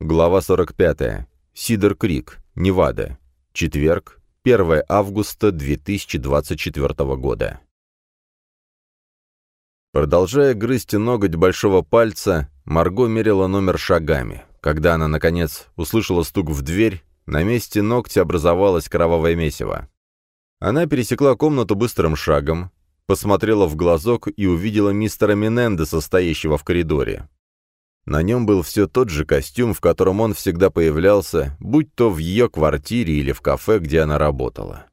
Глава 45. Сидер Крик, Невада. Четверг, 1 августа 2024 года. Продолжая грызть ноготь большого пальца, Марго мерила номер шагами. Когда она, наконец, услышала стук в дверь, на месте ногтя образовалось кровавое месиво. Она пересекла комнату быстрым шагом, посмотрела в глазок и увидела мистера Менендеса, стоящего в коридоре. На нем был все тот же костюм, в котором он всегда появлялся, будь то в ее квартире или в кафе, где она работала.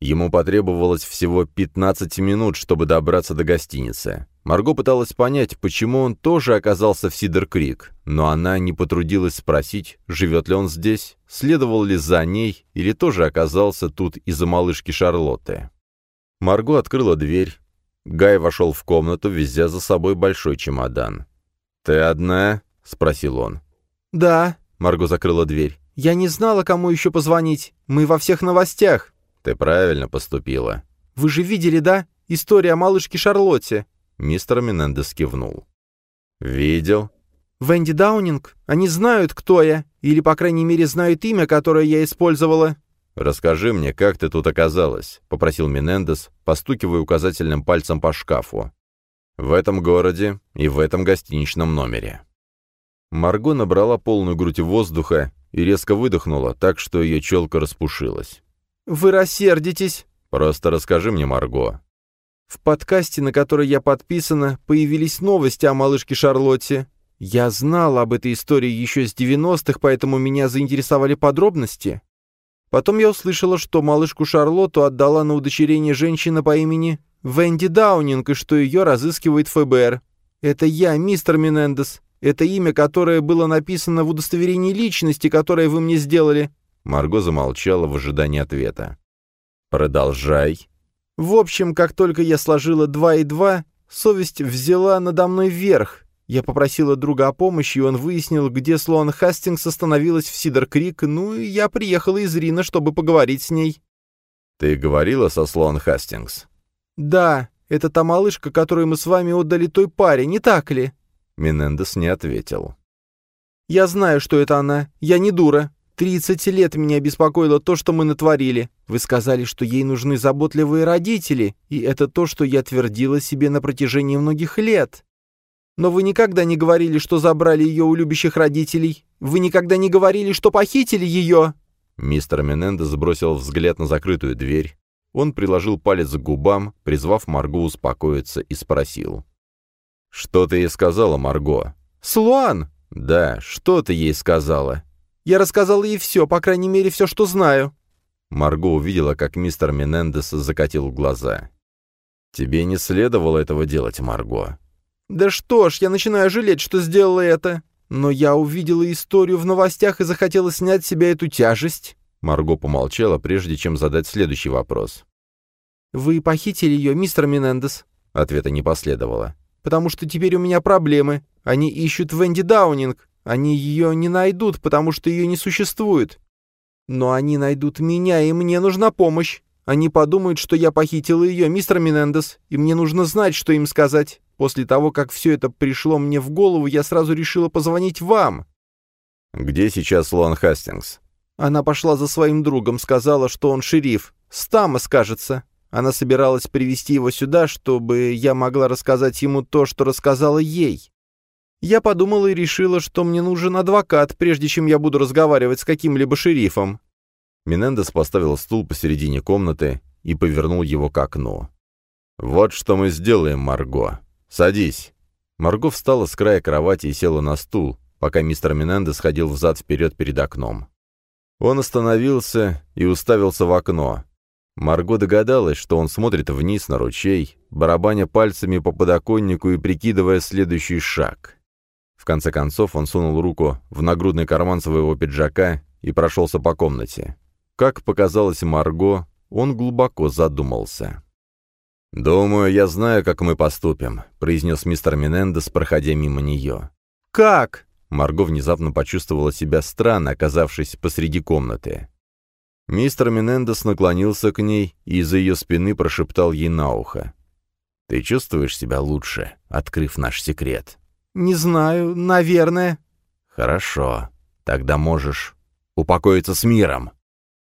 Ему потребовалось всего 15 минут, чтобы добраться до гостиницы. Марго пыталась понять, почему он тоже оказался в Сидер-Крик, но она не потрудилась спросить, живет ли он здесь, следовал ли за ней или тоже оказался тут из-за малышки Шарлотты. Марго открыла дверь. Гай вошел в комнату, везя за собой большой чемодан. «Ты одна?» — спросил он. «Да», — Марго закрыла дверь. «Я не знала, кому еще позвонить. Мы во всех новостях». «Ты правильно поступила». «Вы же видели, да? История о малышке Шарлотте». Мистер Менендес кивнул. «Видел?» «Венди Даунинг? Они знают, кто я. Или, по крайней мере, знают имя, которое я использовала». «Расскажи мне, как ты тут оказалась?» — попросил Менендес, постукивая указательным пальцем по шкафу. В этом городе и в этом гостиничном номере. Марго набрала полную грудь воздуха и резко выдохнула, так что ее челка распушилась. «Вы рассердитесь!» «Просто расскажи мне, Марго». «В подкасте, на который я подписана, появились новости о малышке Шарлотте. Я знала об этой истории еще с 90-х, поэтому меня заинтересовали подробности. Потом я услышала, что малышку Шарлотту отдала на удочерение женщина по имени Венди Даунинг, и что ее разыскивает ФБР. Это я, мистер Менендес. Это имя, которое было написано в удостоверении личности, которое вы мне сделали». Марго замолчала в ожидании ответа. «Продолжай». «В общем, как только я сложила два и два, совесть взяла надо мной верх. Я попросила друга о помощи, и он выяснил, где Слоан Хастингс остановилась в Сидер-Крик, ну и я приехала из Рина, чтобы поговорить с ней». «Ты говорила со Слоан Хастингс?» «Да, это та малышка, которую мы с вами отдали той паре, не так ли?» Менендес не ответил. «Я знаю, что это она. Я не дура. Тридцать лет меня беспокоило то, что мы натворили. Вы сказали, что ей нужны заботливые родители, и это то, что я твердила себе на протяжении многих лет. Но вы никогда не говорили, что забрали ее у любящих родителей. Вы никогда не говорили, что похитили ее!» Мистер Менендес бросил взгляд на закрытую дверь, он приложил палец к губам, призвав Марго успокоиться, и спросил. «Что ты ей сказала, Марго?» «Слуан!» «Да, что ты ей сказала?» «Я рассказала ей все, по крайней мере, все, что знаю». Марго увидела, как мистер Менендес закатил глаза. «Тебе не следовало этого делать, Марго». «Да что ж, я начинаю жалеть, что сделала это. Но я увидела историю в новостях и захотела снять с себя эту тяжесть. Марго помолчала, прежде чем задать следующий вопрос. «Вы похитили ее, мистер Менендес?» Ответа не последовало. «Потому что теперь у меня проблемы. Они ищут Венди Даунинг. Они ее не найдут, потому что ее не существует. Но они найдут меня, и мне нужна помощь. Они подумают, что я похитила ее, мистер Менендес, и мне нужно знать, что им сказать. После того, как все это пришло мне в голову, я сразу решила позвонить вам». «Где сейчас Лон Хастингс?» Она пошла за своим другом, сказала, что он шериф. Стамос, кажется. Она собиралась привести его сюда, чтобы я могла рассказать ему то, что рассказала ей. Я подумала и решила, что мне нужен адвокат, прежде чем я буду разговаривать с каким-либо шерифом. Менендес поставил стул посередине комнаты и повернул его к окну. «Вот что мы сделаем, Марго. Садись». Марго встала с края кровати и села на стул, пока мистер Менендес ходил взад-вперед перед окном. Он остановился и уставился в окно. Марго догадалась, что он смотрит вниз на ручей, барабаня пальцами по подоконнику и прикидывая следующий шаг. В конце концов он сунул руку в нагрудный карман своего пиджака и прошелся по комнате. Как показалось Марго, он глубоко задумался. «Думаю, я знаю, как мы поступим», — произнес мистер Менендес, проходя мимо нее. «Как?» Марго внезапно почувствовала себя странно, оказавшись посреди комнаты. Мистер Менендес наклонился к ней и из-за ее спины прошептал ей на ухо. «Ты чувствуешь себя лучше, открыв наш секрет?» «Не знаю, наверное». «Хорошо. Тогда можешь упокоиться с миром.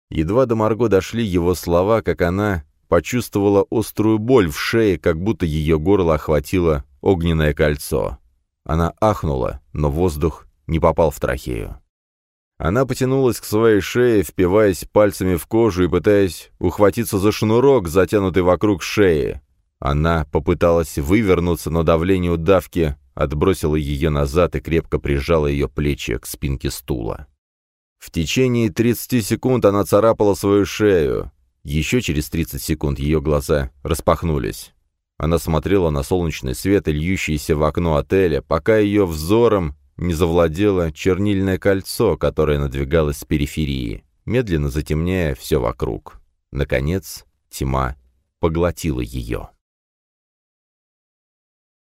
Едва до Марго дошли его слова, как она почувствовала острую боль в шее, как будто ее горло охватило огненное кольцо. Она ахнула, но воздух не попал в трахею. Она потянулась к своей шее, впиваясь пальцами в кожу и пытаясь ухватиться за шнурок, затянутый вокруг шеи. Она попыталась вывернуться, но давление удавки отбросило ее назад и крепко прижало ее плечи к спинке стула. В течение 30 секунд она царапала свою шею. Еще через 30 секунд ее глаза распахнулись. Она смотрела на солнечный свет, льющийся в окно отеля, пока ее взором не завладело чернильное кольцо, которое надвигалось с периферии, медленно затемняя все вокруг. Наконец, тьма поглотила ее.